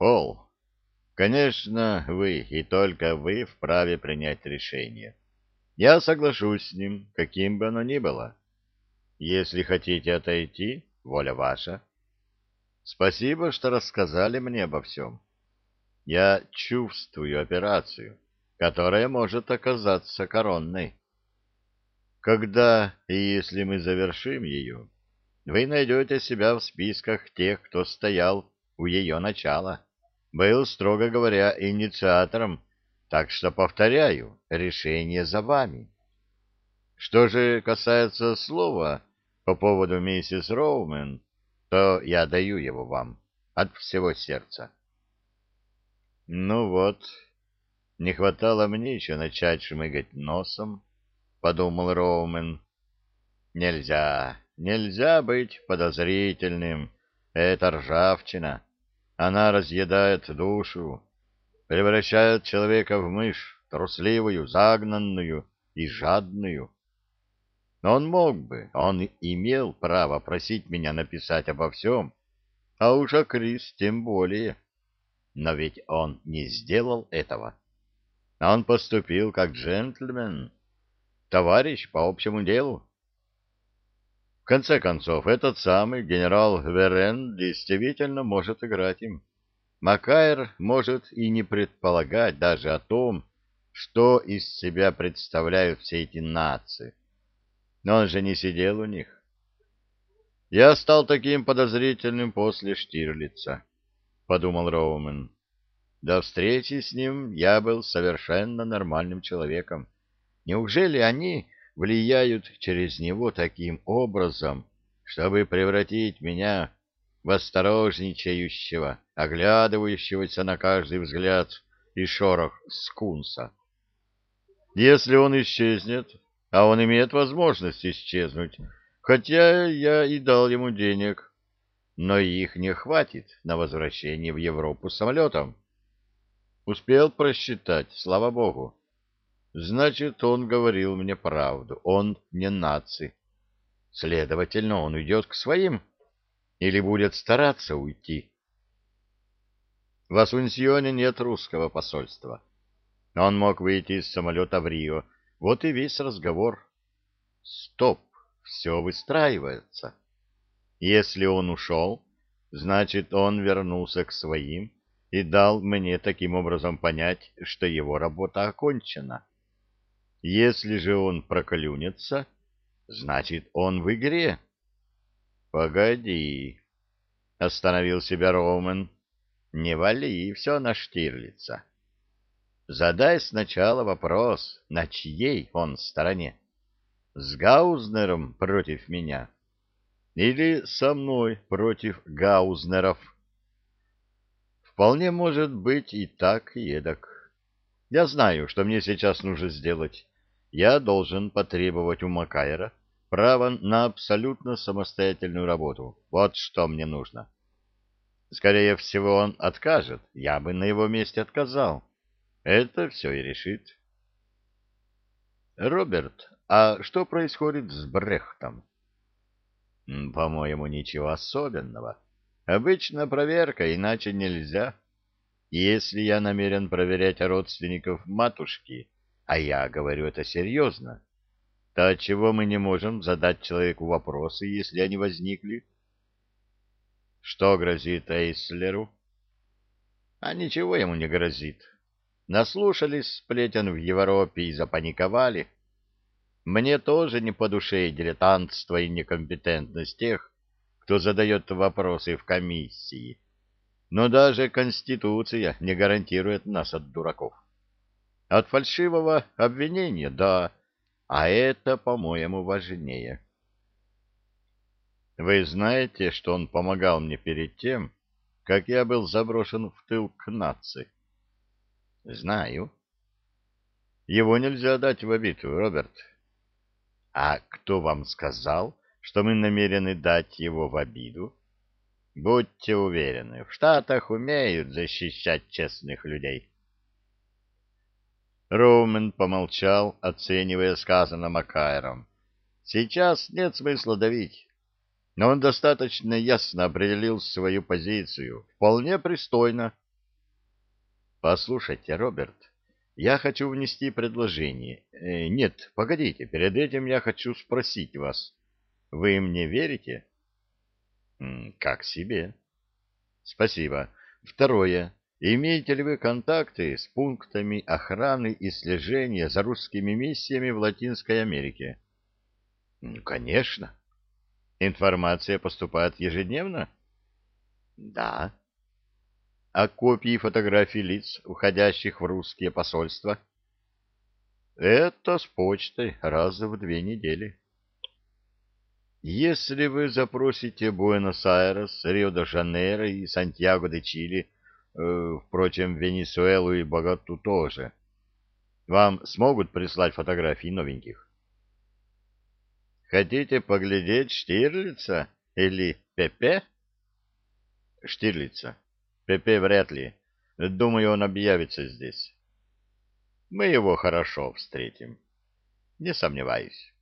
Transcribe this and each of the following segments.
Пол, конечно, вы и только вы вправе принять решение. Я соглашусь с ним, каким бы оно ни было. Если хотите отойти, воля ваша. Спасибо, что рассказали мне обо всем. Я чувствую операцию, которая может оказаться коронной. Когда и если мы завершим ее, вы найдете себя в списках тех, кто стоял у ее начала. Был, строго говоря, инициатором, так что, повторяю, решение за вами. Что же касается слова по поводу миссис Роумен, то я даю его вам от всего сердца. Ну вот, не хватало мне еще начать шмыгать носом, — подумал Роумен. Нельзя, нельзя быть подозрительным. Это ржавчина. Она разъедает душу, превращает человека в мышь, трусливую, загнанную и жадную. Но он мог бы, он имел право просить меня написать обо всем, а уж о Крис тем более. Но ведь он не сделал этого. Он поступил как джентльмен товарищ по общему делу. Конце концов, этот самый генерал Верен действительно может играть им. Макайр может и не предполагать даже о том, что из себя представляют все эти нации. Но он же не сидел у них. Я стал таким подозрительным после Штирлица, — подумал Роумен. До встречи с ним я был совершенно нормальным человеком. Неужели они влияют через него таким образом, чтобы превратить меня в осторожничающего, оглядывающегося на каждый взгляд и шорох скунса? Если он исчезнет, а он имеет возможность исчезнуть, хотя я и дал ему денег, но их не хватит на возвращение в Европу самолетом. Успел просчитать, слава богу. Значит, он говорил мне правду. Он не наци. Следовательно, он уйдет к своим или будет стараться уйти. В Асунсьоне нет русского посольства. Он мог выйти из самолета в Рио. Вот и весь разговор. Стоп, все выстраивается. Если он ушел, значит, он вернулся к своим и дал мне таким образом понять, что его работа окончена. Если же он проклюнется, значит, он в игре. — Погоди, — остановил себя Роумен, — не вали все на Штирлица. Задай сначала вопрос, на чьей он стороне. С Гаузнером против меня или со мной против Гаузнеров? Вполне может быть и так, и эдак. Я знаю, что мне сейчас нужно сделать я должен потребовать у Макайра право на абсолютно самостоятельную работу. Вот что мне нужно. Скорее всего, он откажет. Я бы на его месте отказал. Это все и решит. Роберт, а что происходит с Брехтом? По-моему, ничего особенного. Обычно проверка, иначе нельзя. Если я намерен проверять родственников матушки, а я говорю это серьезно, то чего мы не можем задать человеку вопросы, если они возникли? Что грозит Эйслеру? А ничего ему не грозит. Наслушались сплетен в Европе и запаниковали. Мне тоже не по душе дилетантство и некомпетентность тех, кто задает вопросы в комиссии. Но даже Конституция не гарантирует нас от дураков. От фальшивого обвинения, да, а это, по-моему, важнее. Вы знаете, что он помогал мне перед тем, как я был заброшен в тыл к нации? Знаю. Его нельзя дать в обиду, Роберт. А кто вам сказал, что мы намерены дать его в обиду? Будьте уверены, в Штатах умеют защищать честных людей. Роумен помолчал, оценивая сказанное Макайром. Сейчас нет смысла давить. Но он достаточно ясно определил свою позицию. Вполне пристойно, Послушайте, Роберт, я хочу внести предложение. Э, нет, погодите, перед этим я хочу спросить вас. Вы мне верите? Как себе. Спасибо. Второе. Имеете ли вы контакты с пунктами охраны и слежения за русскими миссиями в Латинской Америке? Конечно. Информация поступает ежедневно? Да. А копии фотографий лиц, уходящих в русские посольства? Это с почтой раз в две недели. Если вы запросите Буэнос-Айрес, Рио-де-Жанейро и Сантьяго-де-Чили, впрочем, Венесуэлу и Богату тоже, вам смогут прислать фотографии новеньких? Хотите поглядеть Штирлица или Пепе? Штирлица. Пепе вряд ли. Думаю, он объявится здесь. Мы его хорошо встретим. Не сомневаюсь.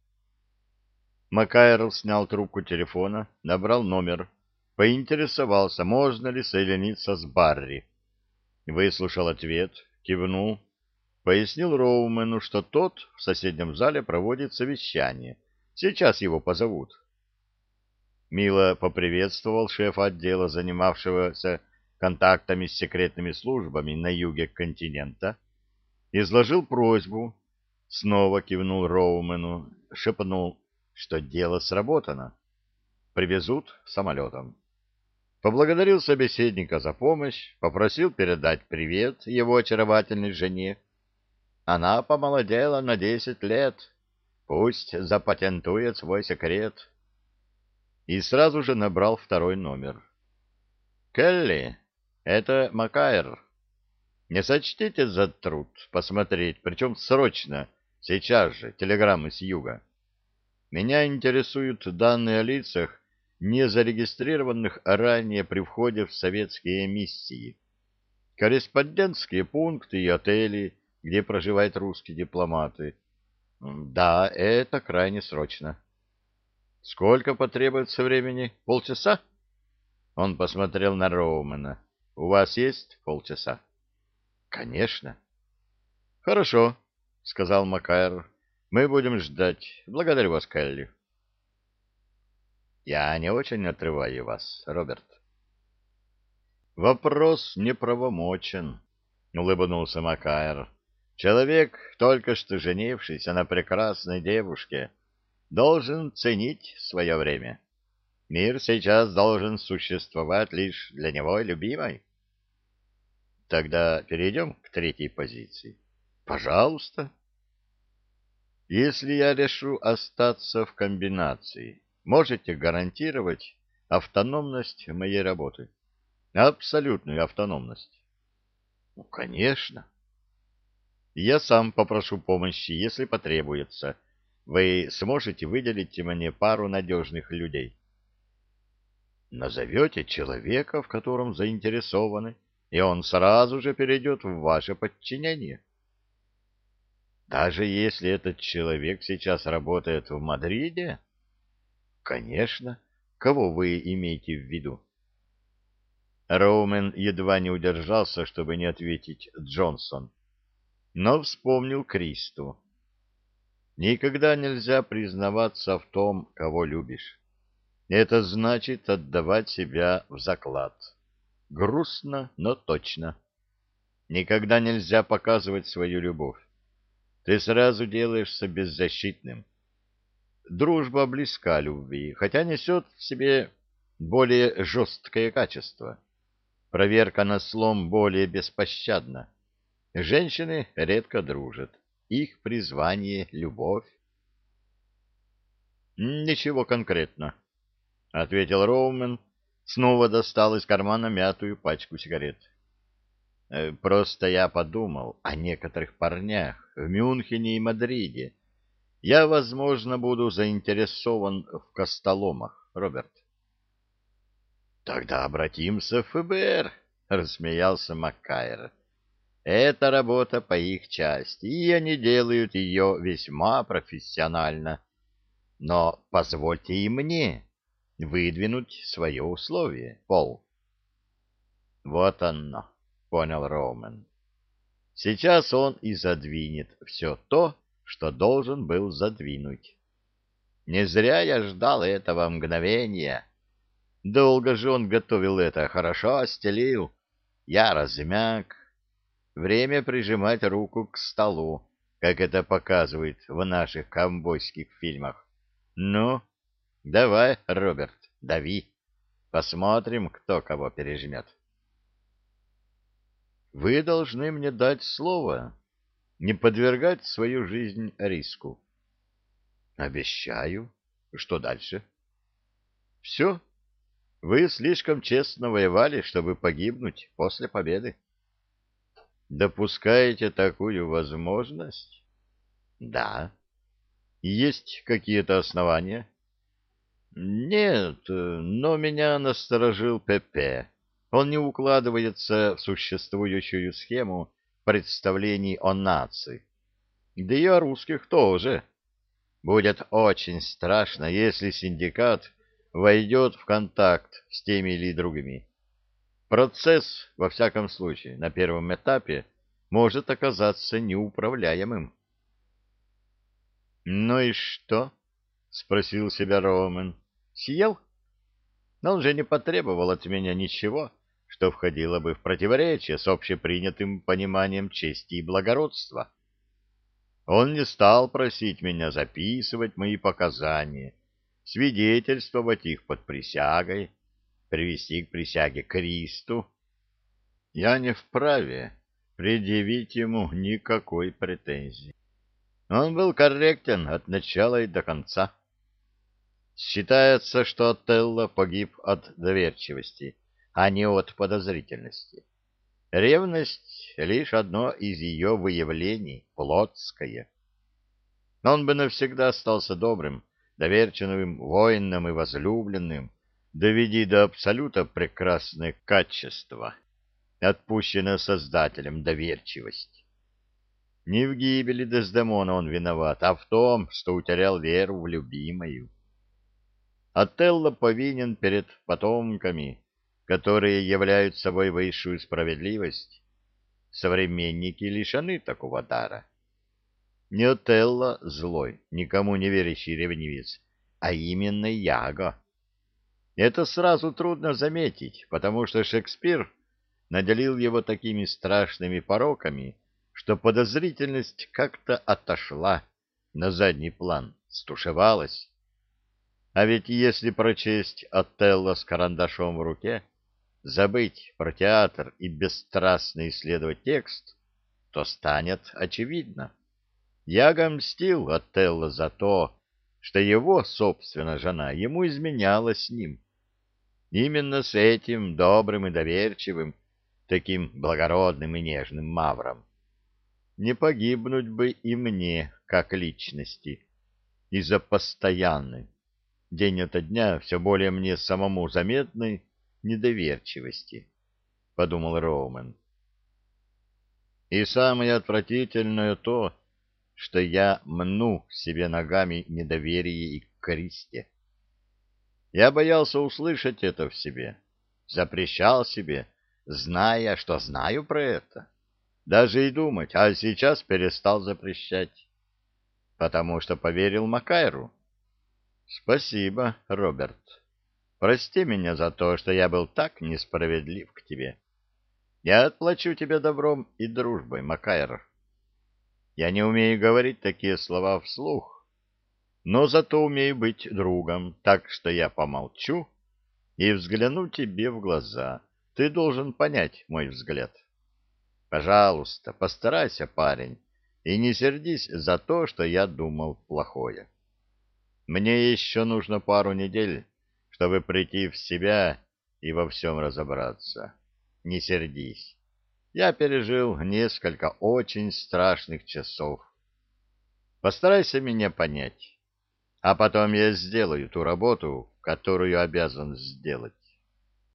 Макайрл снял трубку телефона, набрал номер, поинтересовался, можно ли соединиться с Барри. Выслушал ответ, кивнул, пояснил Роумену, что тот в соседнем зале проводит совещание. Сейчас его позовут. Мило поприветствовал шефа отдела, занимавшегося контактами с секретными службами на юге континента, изложил просьбу, снова кивнул Роумену, шепнул что дело сработано. Привезут самолетом. Поблагодарил собеседника за помощь, попросил передать привет его очаровательной жене. Она помолодела на десять лет. Пусть запатентует свой секрет. И сразу же набрал второй номер. «Келли, это Макайр. Не сочтите за труд посмотреть, причем срочно, сейчас же, телеграммы с юга. Меня интересуют данные о лицах, не зарегистрированных ранее при входе в советские миссии. Корреспондентские пункты и отели, где проживают русские дипломаты. Да, это крайне срочно. Сколько потребуется времени? Полчаса? Он посмотрел на Роумана. У вас есть полчаса? Конечно. Хорошо, сказал Макайр. Мы будем ждать. Благодарю вас, Келли. Я не очень отрываю вас, Роберт. Вопрос неправомочен, улыбнулся Макайр. Человек, только что женившийся на прекрасной девушке, должен ценить свое время. Мир сейчас должен существовать лишь для него любимой. Тогда перейдем к третьей позиции. Пожалуйста. Если я решу остаться в комбинации, можете гарантировать автономность моей работы? Абсолютную автономность. Ну, конечно. Я сам попрошу помощи, если потребуется. Вы сможете выделить мне пару надежных людей. Назовете человека, в котором заинтересованы, и он сразу же перейдет в ваше подчинение. Даже если этот человек сейчас работает в Мадриде? Конечно. Кого вы имеете в виду? Роумен едва не удержался, чтобы не ответить Джонсон, но вспомнил Кристу. Никогда нельзя признаваться в том, кого любишь. Это значит отдавать себя в заклад. Грустно, но точно. Никогда нельзя показывать свою любовь ты сразу делаешься беззащитным. Дружба близка любви, хотя несет в себе более жесткое качество. Проверка на слом более беспощадна. Женщины редко дружат. Их призвание — любовь. «Ничего конкретно», — ответил Роумен, снова достал из кармана мятую пачку сигарет. Э, просто я подумал о некоторых парнях в Мюнхене и Мадриде. Я, возможно, буду заинтересован в костоломах, Роберт. Тогда обратимся в ФБР, рассмеялся Маккайр. Это работа по их части, и они делают ее весьма профессионально. Но позвольте и мне выдвинуть свое условие, Пол. Вот оно. — понял Роумен. Сейчас он и задвинет все то, что должен был задвинуть. Не зря я ждал этого мгновения. Долго же он готовил это, хорошо стелил. Я размяк. Время прижимать руку к столу, как это показывают в наших ковбойских фильмах. Ну, давай, Роберт, дави. Посмотрим, кто кого пережмет. Вы должны мне дать слово, не подвергать свою жизнь риску. Обещаю. Что дальше? Все. Вы слишком честно воевали, чтобы погибнуть после победы. Допускаете такую возможность? Да. Есть какие-то основания? Нет, но меня насторожил ПП. Он не укладывается в существующую схему представлений о нации. Да и о русских тоже. Будет очень страшно, если синдикат войдет в контакт с теми или другими. Процесс, во всяком случае, на первом этапе может оказаться неуправляемым. «Ну и что?» — спросил себя Роман. «Съел? Но он же не потребовал от меня ничего, что входило бы в противоречие с общепринятым пониманием чести и благородства. Он не стал просить меня записывать мои показания, свидетельствовать их под присягой, привести к присяге Кристу. Я не вправе предъявить ему никакой претензии. Он был корректен от начала и до конца. Считается, что Отелло погиб от доверчивости, а не от подозрительности. Ревность — лишь одно из ее выявлений, плотское. Он бы навсегда остался добрым, доверчивым воином и возлюбленным, доведи до абсолюта прекрасное качество, отпущенное Создателем доверчивость. Не в гибели Дездемона он виноват, а в том, что утерял веру в любимую. Отелло повинен перед потомками, которые являют собой высшую справедливость. Современники лишены такого дара. Не Отелло злой, никому не верящий ревнивец, а именно Яго. Это сразу трудно заметить, потому что Шекспир наделил его такими страшными пороками, что подозрительность как-то отошла на задний план, стушевалась. А ведь если прочесть Отелло с карандашом в руке, забыть про театр и бесстрастно исследовать текст, то станет очевидно. Яга мстил Отелло за то, что его, собственно, жена ему изменяла с ним. Именно с этим добрым и доверчивым, таким благородным и нежным мавром. Не погибнуть бы и мне, как личности, из-за постоянной, день ото дня все более мне самому заметной недоверчивости, — подумал Роумен. И самое отвратительное то, что я мну себе ногами недоверие и к Кристе. Я боялся услышать это в себе, запрещал себе, зная, что знаю про это. Даже и думать, а сейчас перестал запрещать, потому что поверил Макайру. Спасибо, Роберт. Прости меня за то, что я был так несправедлив к тебе. Я отплачу тебе добром и дружбой, Макайр. Я не умею говорить такие слова вслух, но зато умею быть другом, так что я помолчу и взгляну тебе в глаза. Ты должен понять мой взгляд. Пожалуйста, постарайся, парень, и не сердись за то, что я думал плохое. Мне еще нужно пару недель, чтобы прийти в себя и во всем разобраться. Не сердись. Я пережил несколько очень страшных часов. Постарайся меня понять, а потом я сделаю ту работу, которую обязан сделать.